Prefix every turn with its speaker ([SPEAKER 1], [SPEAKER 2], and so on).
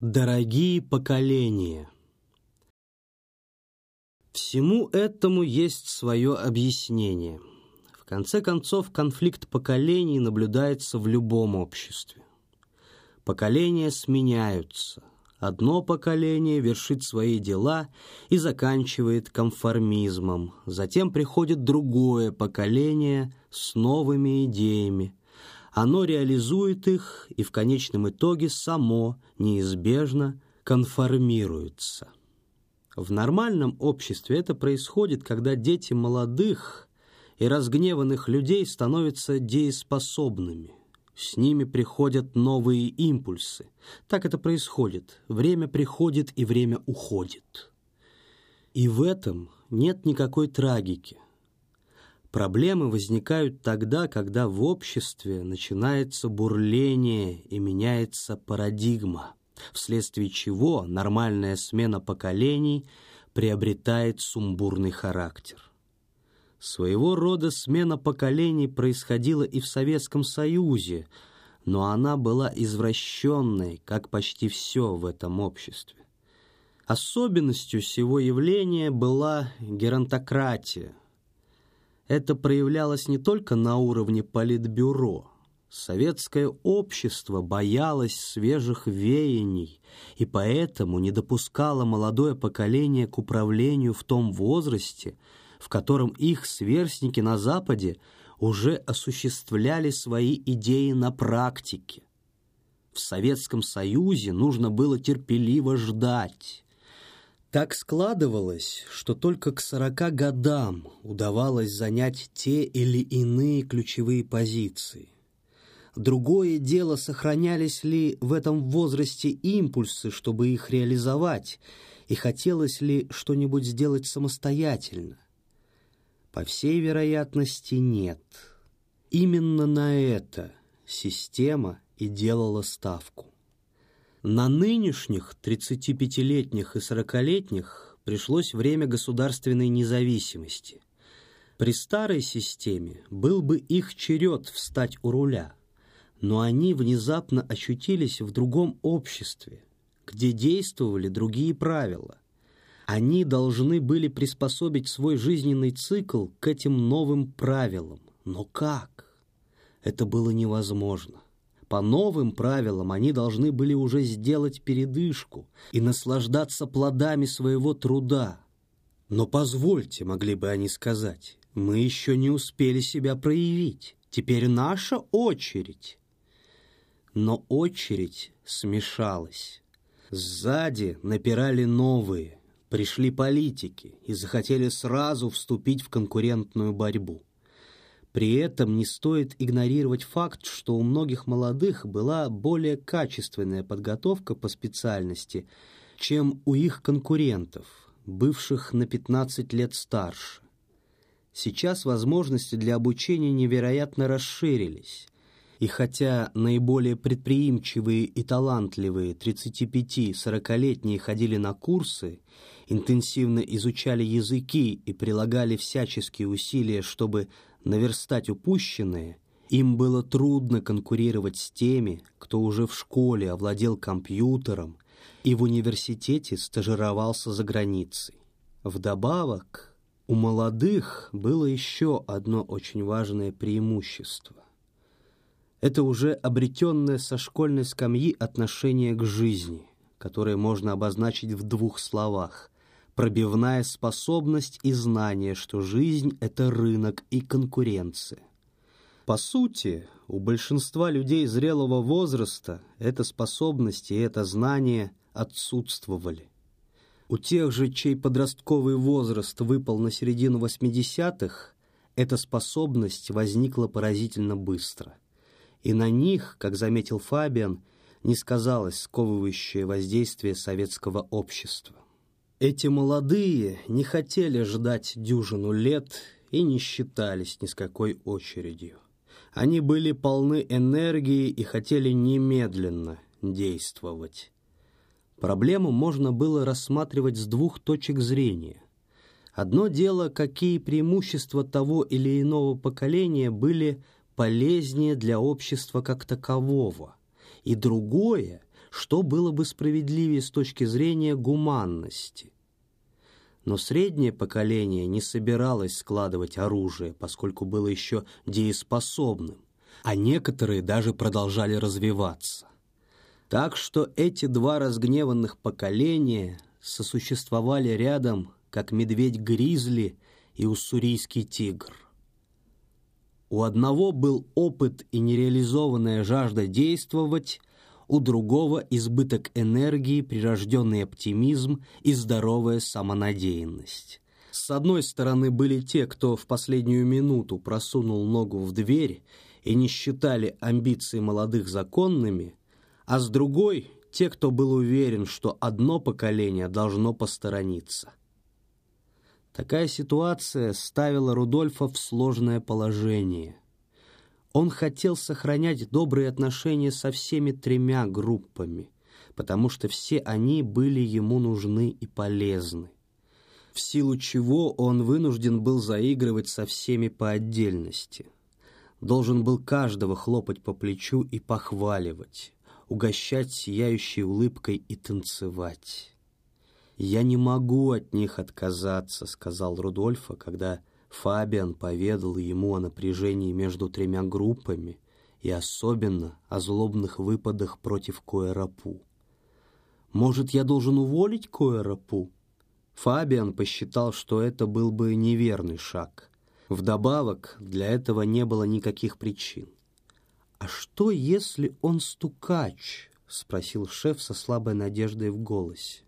[SPEAKER 1] Дорогие поколения! Всему этому есть свое объяснение. В конце концов, конфликт поколений наблюдается в любом обществе. Поколения сменяются. Одно поколение вершит свои дела и заканчивает конформизмом. Затем приходит другое поколение с новыми идеями, оно реализует их и в конечном итоге само неизбежно конформируется. В нормальном обществе это происходит, когда дети молодых и разгневанных людей становятся дееспособными. С ними приходят новые импульсы. Так это происходит. Время приходит и время уходит. И в этом нет никакой трагики. Проблемы возникают тогда, когда в обществе начинается бурление и меняется парадигма, вследствие чего нормальная смена поколений приобретает сумбурный характер. Своего рода смена поколений происходила и в Советском Союзе, но она была извращенной, как почти все в этом обществе. Особенностью всего явления была геронтократия – это проявлялось не только на уровне политбюро. Советское общество боялось свежих веяний и поэтому не допускало молодое поколение к управлению в том возрасте, в котором их сверстники на Западе уже осуществляли свои идеи на практике. В Советском Союзе нужно было терпеливо ждать, так складывалось, что только к сорока годам удавалось занять те или иные ключевые позиции. Другое дело, сохранялись ли в этом возрасте импульсы, чтобы их реализовать, и хотелось ли что-нибудь сделать самостоятельно. По всей вероятности, нет. Именно на это система и делала ставку. На нынешних 35-летних и 40-летних пришлось время государственной независимости. При старой системе был бы их черед встать у руля, но они внезапно ощутились в другом обществе, где действовали другие правила. Они должны были приспособить свой жизненный цикл к этим новым правилам. Но как? Это было невозможно. По новым правилам они должны были уже сделать передышку и наслаждаться плодами своего труда. Но позвольте, могли бы они сказать, мы еще не успели себя проявить. Теперь наша очередь. Но очередь смешалась. Сзади напирали новые, пришли политики и захотели сразу вступить в конкурентную борьбу. При этом не стоит игнорировать факт, что у многих молодых была более качественная подготовка по специальности, чем у их конкурентов, бывших на 15 лет старше. Сейчас возможности для обучения невероятно расширились, и хотя наиболее предприимчивые и талантливые 35-40-летние ходили на курсы, интенсивно изучали языки и прилагали всяческие усилия, чтобы наверстать упущенное, им было трудно конкурировать с теми, кто уже в школе овладел компьютером и в университете стажировался за границей. Вдобавок, у молодых было еще одно очень важное преимущество. Это уже обретенное со школьной скамьи отношение к жизни, которое можно обозначить в двух словах пробивная способность и знание, что жизнь — это рынок и конкуренция. По сути, у большинства людей зрелого возраста эта способность и это знание отсутствовали. У тех же, чей подростковый возраст выпал на середину 80-х, эта способность возникла поразительно быстро. И на них, как заметил Фабиан, не сказалось сковывающее воздействие советского общества. Эти молодые не хотели ждать дюжину лет и не считались ни с какой очередью. Они были полны энергии и хотели немедленно действовать. Проблему можно было рассматривать с двух точек зрения. Одно дело, какие преимущества того или иного поколения были полезнее для общества как такового, и другое – что было бы справедливее с точки зрения гуманности. Но среднее поколение не собиралось складывать оружие, поскольку было еще дееспособным, а некоторые даже продолжали развиваться. Так что эти два разгневанных поколения сосуществовали рядом, как медведь-гризли и уссурийский тигр. У одного был опыт и нереализованная жажда действовать, у другого избыток энергии, прирожденный оптимизм и здоровая самонадеянность. С одной стороны были те, кто в последнюю минуту просунул ногу в дверь и не считали амбиции молодых законными, а с другой — те, кто был уверен, что одно поколение должно посторониться. Такая ситуация ставила Рудольфа в сложное положение — он хотел сохранять добрые отношения со всеми тремя группами, потому что все они были ему нужны и полезны, в силу чего он вынужден был заигрывать со всеми по отдельности. Должен был каждого хлопать по плечу и похваливать, угощать сияющей улыбкой и танцевать. «Я не могу от них отказаться», — сказал Рудольфа, когда Фабиан поведал ему о напряжении между тремя группами и особенно о злобных выпадах против Коэрапу. «Может, я должен уволить Коэрапу?» Фабиан посчитал, что это был бы неверный шаг. Вдобавок, для этого не было никаких причин. «А что, если он стукач?» — спросил шеф со слабой надеждой в голосе.